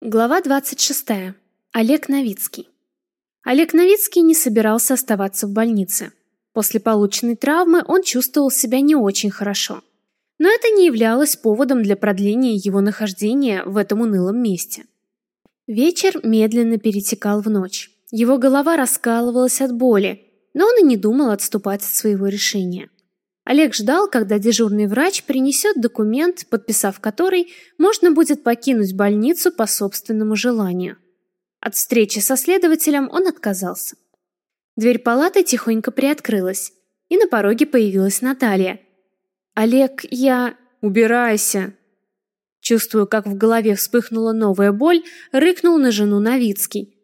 Глава 26. Олег Новицкий. Олег Новицкий не собирался оставаться в больнице. После полученной травмы он чувствовал себя не очень хорошо. Но это не являлось поводом для продления его нахождения в этом унылом месте. Вечер медленно перетекал в ночь. Его голова раскалывалась от боли, но он и не думал отступать от своего решения. Олег ждал, когда дежурный врач принесет документ, подписав который, можно будет покинуть больницу по собственному желанию. От встречи со следователем он отказался. Дверь палаты тихонько приоткрылась, и на пороге появилась Наталья. «Олег, я...» «Убирайся!» Чувствуя, как в голове вспыхнула новая боль, рыкнул на жену Новицкий.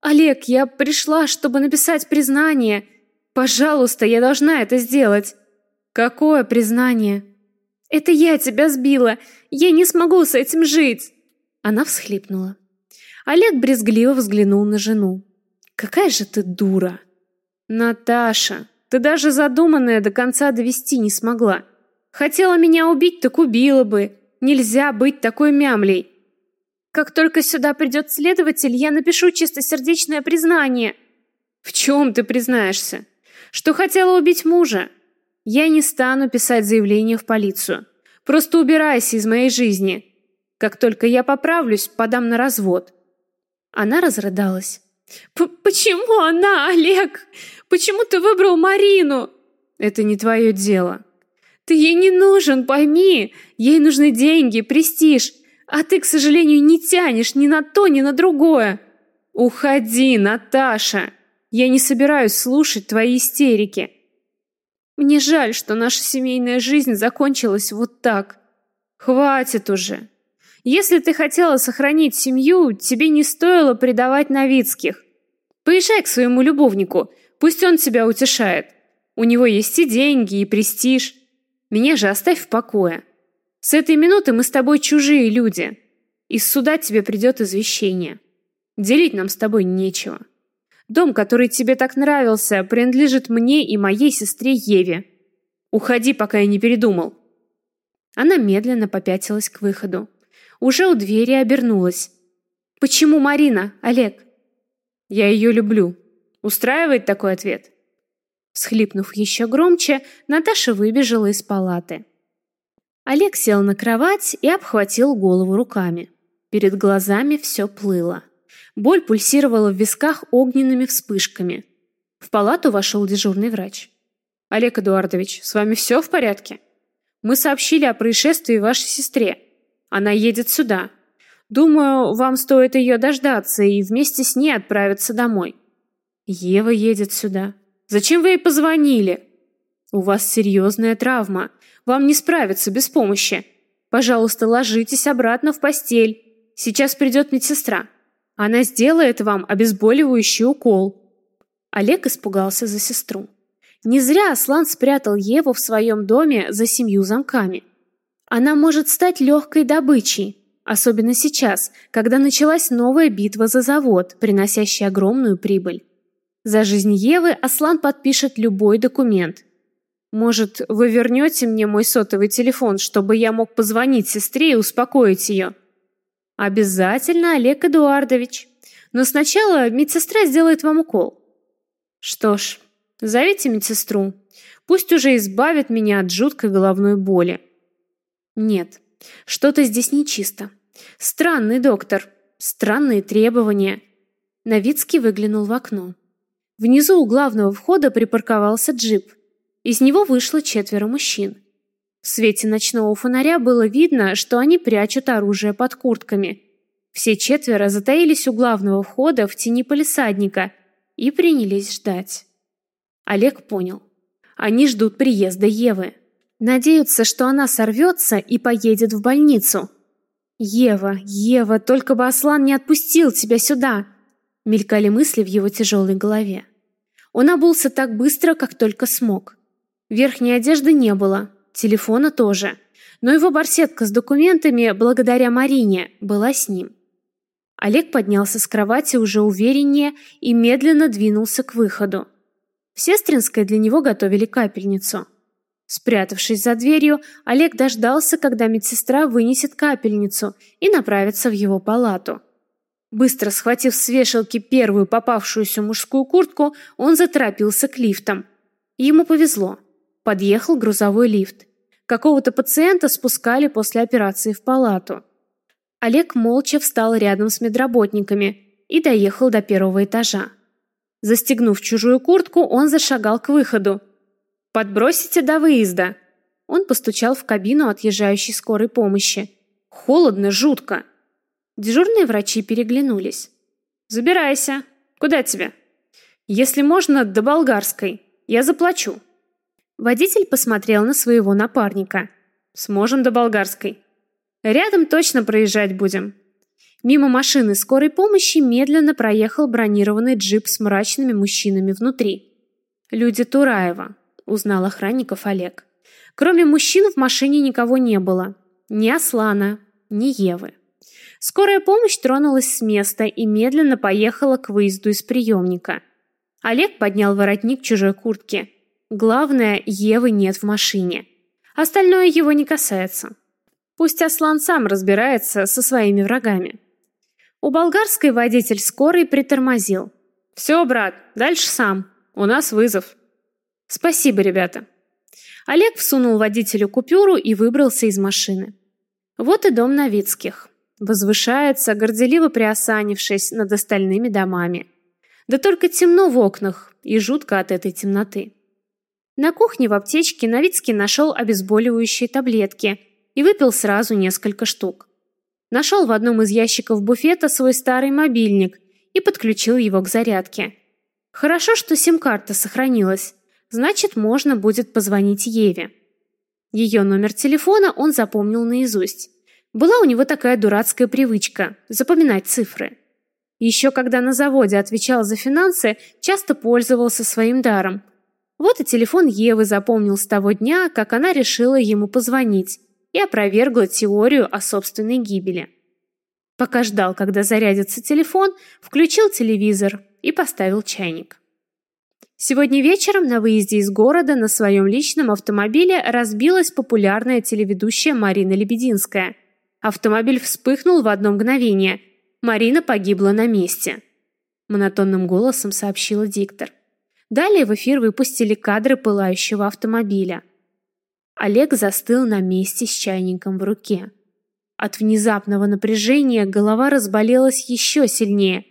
«Олег, я пришла, чтобы написать признание. Пожалуйста, я должна это сделать!» Какое признание? Это я тебя сбила. Я не смогу с этим жить. Она всхлипнула. Олег брезгливо взглянул на жену. Какая же ты дура. Наташа, ты даже задуманное до конца довести не смогла. Хотела меня убить, так убила бы. Нельзя быть такой мямлей. Как только сюда придет следователь, я напишу чистосердечное признание. В чем ты признаешься? Что хотела убить мужа? Я не стану писать заявление в полицию. Просто убирайся из моей жизни. Как только я поправлюсь, подам на развод. Она разрыдалась. Почему она, Олег? Почему ты выбрал Марину? Это не твое дело. Ты ей не нужен, пойми. Ей нужны деньги, престиж, а ты, к сожалению, не тянешь ни на то, ни на другое. Уходи, Наташа. Я не собираюсь слушать твои истерики. Мне жаль, что наша семейная жизнь закончилась вот так. Хватит уже. Если ты хотела сохранить семью, тебе не стоило предавать Новицких. Поезжай к своему любовнику, пусть он тебя утешает. У него есть и деньги, и престиж. Меня же оставь в покое. С этой минуты мы с тобой чужие люди. Из суда тебе придет извещение. Делить нам с тобой нечего. Дом, который тебе так нравился, принадлежит мне и моей сестре Еве. Уходи, пока я не передумал. Она медленно попятилась к выходу. Уже у двери обернулась. Почему Марина, Олег? Я ее люблю. Устраивает такой ответ? Схлипнув еще громче, Наташа выбежала из палаты. Олег сел на кровать и обхватил голову руками. Перед глазами все плыло. Боль пульсировала в висках огненными вспышками. В палату вошел дежурный врач. «Олег Эдуардович, с вами все в порядке? Мы сообщили о происшествии вашей сестре. Она едет сюда. Думаю, вам стоит ее дождаться и вместе с ней отправиться домой». «Ева едет сюда. Зачем вы ей позвонили?» «У вас серьезная травма. Вам не справиться без помощи. Пожалуйста, ложитесь обратно в постель. Сейчас придет медсестра». Она сделает вам обезболивающий укол. Олег испугался за сестру. Не зря Аслан спрятал Еву в своем доме за семью замками. Она может стать легкой добычей, особенно сейчас, когда началась новая битва за завод, приносящая огромную прибыль. За жизнь Евы Аслан подпишет любой документ. Может, вы вернете мне мой сотовый телефон, чтобы я мог позвонить сестре и успокоить ее? Обязательно, Олег Эдуардович. Но сначала медсестра сделает вам укол. Что ж, зовите медсестру. Пусть уже избавит меня от жуткой головной боли. Нет, что-то здесь нечисто. Странный доктор, странные требования. Новицкий выглянул в окно. Внизу у главного входа припарковался джип. Из него вышло четверо мужчин. В свете ночного фонаря было видно, что они прячут оружие под куртками. Все четверо затаились у главного входа в тени полисадника и принялись ждать. Олег понял. Они ждут приезда Евы. Надеются, что она сорвется и поедет в больницу. «Ева, Ева, только бы Аслан не отпустил тебя сюда!» Мелькали мысли в его тяжелой голове. Он обулся так быстро, как только смог. Верхней одежды не было, телефона тоже. Но его барсетка с документами, благодаря Марине, была с ним. Олег поднялся с кровати уже увереннее и медленно двинулся к выходу. В Сестринской для него готовили капельницу. Спрятавшись за дверью, Олег дождался, когда медсестра вынесет капельницу и направится в его палату. Быстро схватив с вешалки первую попавшуюся мужскую куртку, он заторопился к лифтам. Ему повезло. Подъехал грузовой лифт. Какого-то пациента спускали после операции в палату. Олег молча встал рядом с медработниками и доехал до первого этажа. Застегнув чужую куртку, он зашагал к выходу. «Подбросите до выезда!» Он постучал в кабину отъезжающей скорой помощи. «Холодно, жутко!» Дежурные врачи переглянулись. «Забирайся. Куда тебе?» «Если можно, до Болгарской. Я заплачу». Водитель посмотрел на своего напарника. «Сможем до Болгарской». «Рядом точно проезжать будем». Мимо машины скорой помощи медленно проехал бронированный джип с мрачными мужчинами внутри. «Люди Тураева», — узнал охранников Олег. Кроме мужчин в машине никого не было. Ни Аслана, ни Евы. Скорая помощь тронулась с места и медленно поехала к выезду из приемника. Олег поднял воротник чужой куртки. Главное, Евы нет в машине. Остальное его не касается. Пусть Аслан сам разбирается со своими врагами. У болгарской водитель скорой притормозил. «Все, брат, дальше сам. У нас вызов». «Спасибо, ребята». Олег всунул водителю купюру и выбрался из машины. Вот и дом Новицких возвышается, горделиво приосанившись над остальными домами. Да только темно в окнах и жутко от этой темноты. На кухне в аптечке Новицкий нашел обезболивающие таблетки и выпил сразу несколько штук. Нашел в одном из ящиков буфета свой старый мобильник и подключил его к зарядке. Хорошо, что сим-карта сохранилась, значит, можно будет позвонить Еве. Ее номер телефона он запомнил наизусть. Была у него такая дурацкая привычка – запоминать цифры. Еще когда на заводе отвечал за финансы, часто пользовался своим даром. Вот и телефон Евы запомнил с того дня, как она решила ему позвонить и опровергла теорию о собственной гибели. Пока ждал, когда зарядится телефон, включил телевизор и поставил чайник. Сегодня вечером на выезде из города на своем личном автомобиле разбилась популярная телеведущая Марина Лебединская – Автомобиль вспыхнул в одно мгновение. Марина погибла на месте. Монотонным голосом сообщила диктор. Далее в эфир выпустили кадры пылающего автомобиля. Олег застыл на месте с чайником в руке. От внезапного напряжения голова разболелась еще сильнее.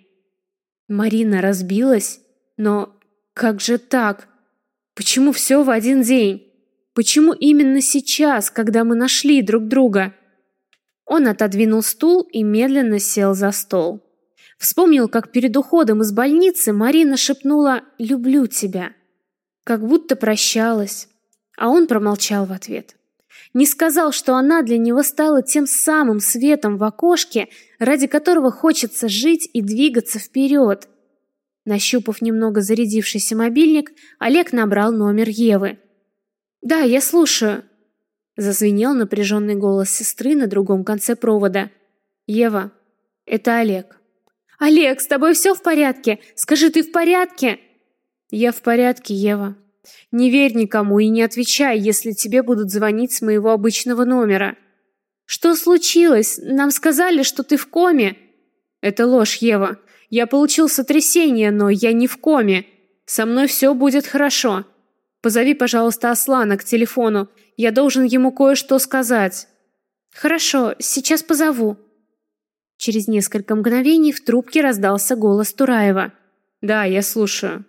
Марина разбилась, но как же так? Почему все в один день? Почему именно сейчас, когда мы нашли друг друга? Он отодвинул стул и медленно сел за стол. Вспомнил, как перед уходом из больницы Марина шепнула «люблю тебя». Как будто прощалась, а он промолчал в ответ. Не сказал, что она для него стала тем самым светом в окошке, ради которого хочется жить и двигаться вперед. Нащупав немного зарядившийся мобильник, Олег набрал номер Евы. «Да, я слушаю», Зазвенел напряженный голос сестры на другом конце провода. «Ева, это Олег». «Олег, с тобой все в порядке? Скажи, ты в порядке?» «Я в порядке, Ева. Не верь никому и не отвечай, если тебе будут звонить с моего обычного номера». «Что случилось? Нам сказали, что ты в коме». «Это ложь, Ева. Я получил сотрясение, но я не в коме. Со мной все будет хорошо. Позови, пожалуйста, Аслана к телефону. Я должен ему кое-что сказать. Хорошо, сейчас позову. Через несколько мгновений в трубке раздался голос Тураева. Да, я слушаю.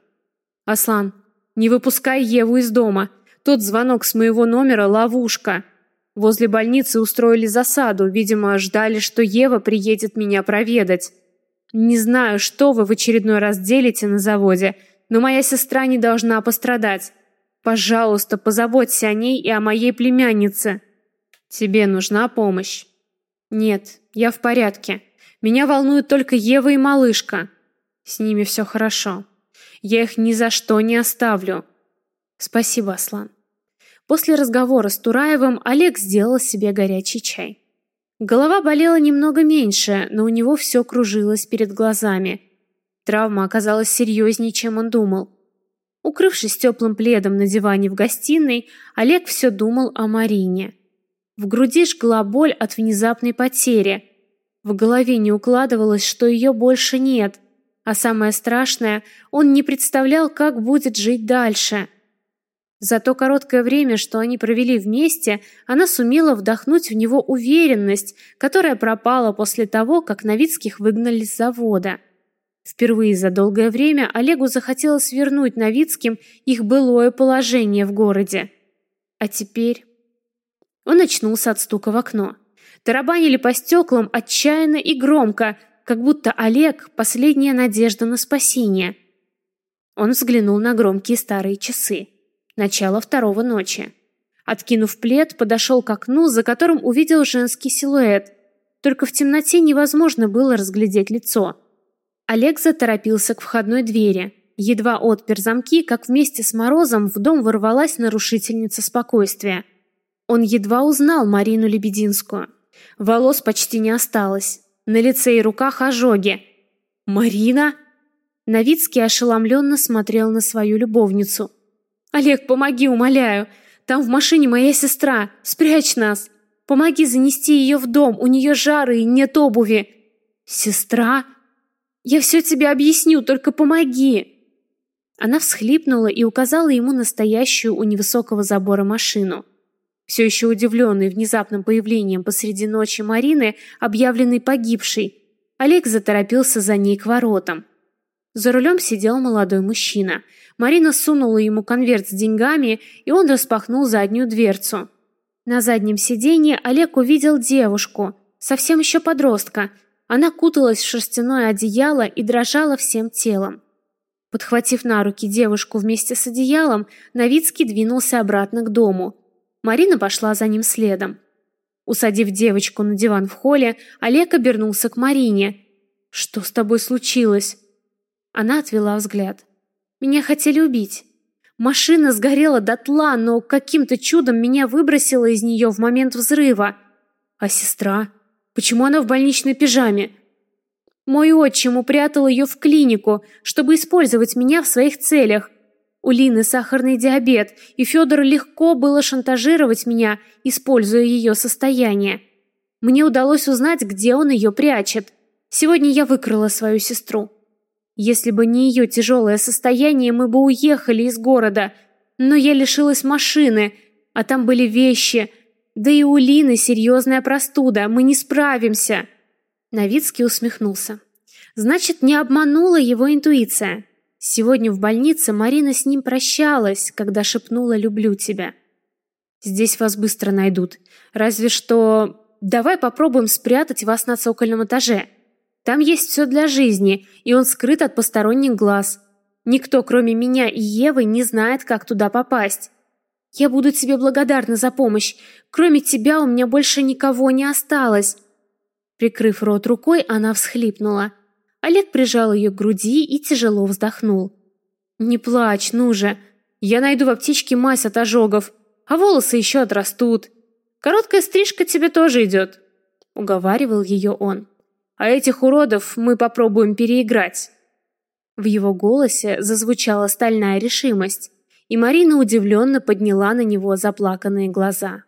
Аслан, не выпускай Еву из дома. Тот звонок с моего номера ловушка. Возле больницы устроили засаду, видимо, ждали, что Ева приедет меня проведать. Не знаю, что вы в очередной раз делите на заводе, но моя сестра не должна пострадать. Пожалуйста, позаботься о ней и о моей племяннице. Тебе нужна помощь? Нет, я в порядке. Меня волнуют только Ева и малышка. С ними все хорошо. Я их ни за что не оставлю. Спасибо, Аслан. После разговора с Тураевым Олег сделал себе горячий чай. Голова болела немного меньше, но у него все кружилось перед глазами. Травма оказалась серьезнее, чем он думал. Укрывшись теплым пледом на диване в гостиной, Олег все думал о Марине. В груди жгла боль от внезапной потери. В голове не укладывалось, что ее больше нет. А самое страшное, он не представлял, как будет жить дальше. За то короткое время, что они провели вместе, она сумела вдохнуть в него уверенность, которая пропала после того, как Новицких выгнали с завода. Впервые за долгое время Олегу захотелось вернуть Новицким их былое положение в городе. А теперь... Он очнулся от стука в окно. Тарабанили по стеклам отчаянно и громко, как будто Олег — последняя надежда на спасение. Он взглянул на громкие старые часы. Начало второго ночи. Откинув плед, подошел к окну, за которым увидел женский силуэт. Только в темноте невозможно было разглядеть лицо. Олег заторопился к входной двери. Едва отпер замки, как вместе с Морозом в дом ворвалась нарушительница спокойствия. Он едва узнал Марину Лебединскую. Волос почти не осталось. На лице и руках ожоги. «Марина?» Новицкий ошеломленно смотрел на свою любовницу. Олег, помоги, умоляю. Там в машине моя сестра. Спрячь нас. Помоги занести ее в дом. У нее жары и нет обуви. Сестра? Я все тебе объясню, только помоги. Она всхлипнула и указала ему настоящую у невысокого забора машину. Все еще удивленный внезапным появлением посреди ночи Марины, объявленной погибшей, Олег заторопился за ней к воротам. За рулем сидел молодой мужчина. Марина сунула ему конверт с деньгами, и он распахнул заднюю дверцу. На заднем сиденье Олег увидел девушку, совсем еще подростка. Она куталась в шерстяное одеяло и дрожала всем телом. Подхватив на руки девушку вместе с одеялом, Новицкий двинулся обратно к дому. Марина пошла за ним следом. Усадив девочку на диван в холле, Олег обернулся к Марине. «Что с тобой случилось?» Она отвела взгляд. Меня хотели убить. Машина сгорела дотла, но каким-то чудом меня выбросило из нее в момент взрыва. А сестра? Почему она в больничной пижаме? Мой отчим упрятал ее в клинику, чтобы использовать меня в своих целях. У Лины сахарный диабет, и Федору легко было шантажировать меня, используя ее состояние. Мне удалось узнать, где он ее прячет. Сегодня я выкрала свою сестру. Если бы не ее тяжелое состояние, мы бы уехали из города. Но я лишилась машины, а там были вещи. Да и у Лины серьезная простуда, мы не справимся. Новицкий усмехнулся. Значит, не обманула его интуиция. Сегодня в больнице Марина с ним прощалась, когда шепнула «люблю тебя». Здесь вас быстро найдут. Разве что... Давай попробуем спрятать вас на цокольном этаже. Там есть все для жизни, и он скрыт от посторонних глаз. Никто, кроме меня и Евы, не знает, как туда попасть. Я буду тебе благодарна за помощь. Кроме тебя у меня больше никого не осталось. Прикрыв рот рукой, она всхлипнула. Олег прижал ее к груди и тяжело вздохнул. «Не плачь, ну же. Я найду в аптечке мазь от ожогов, а волосы еще отрастут. Короткая стрижка тебе тоже идет», — уговаривал ее он а этих уродов мы попробуем переиграть». В его голосе зазвучала стальная решимость, и Марина удивленно подняла на него заплаканные глаза.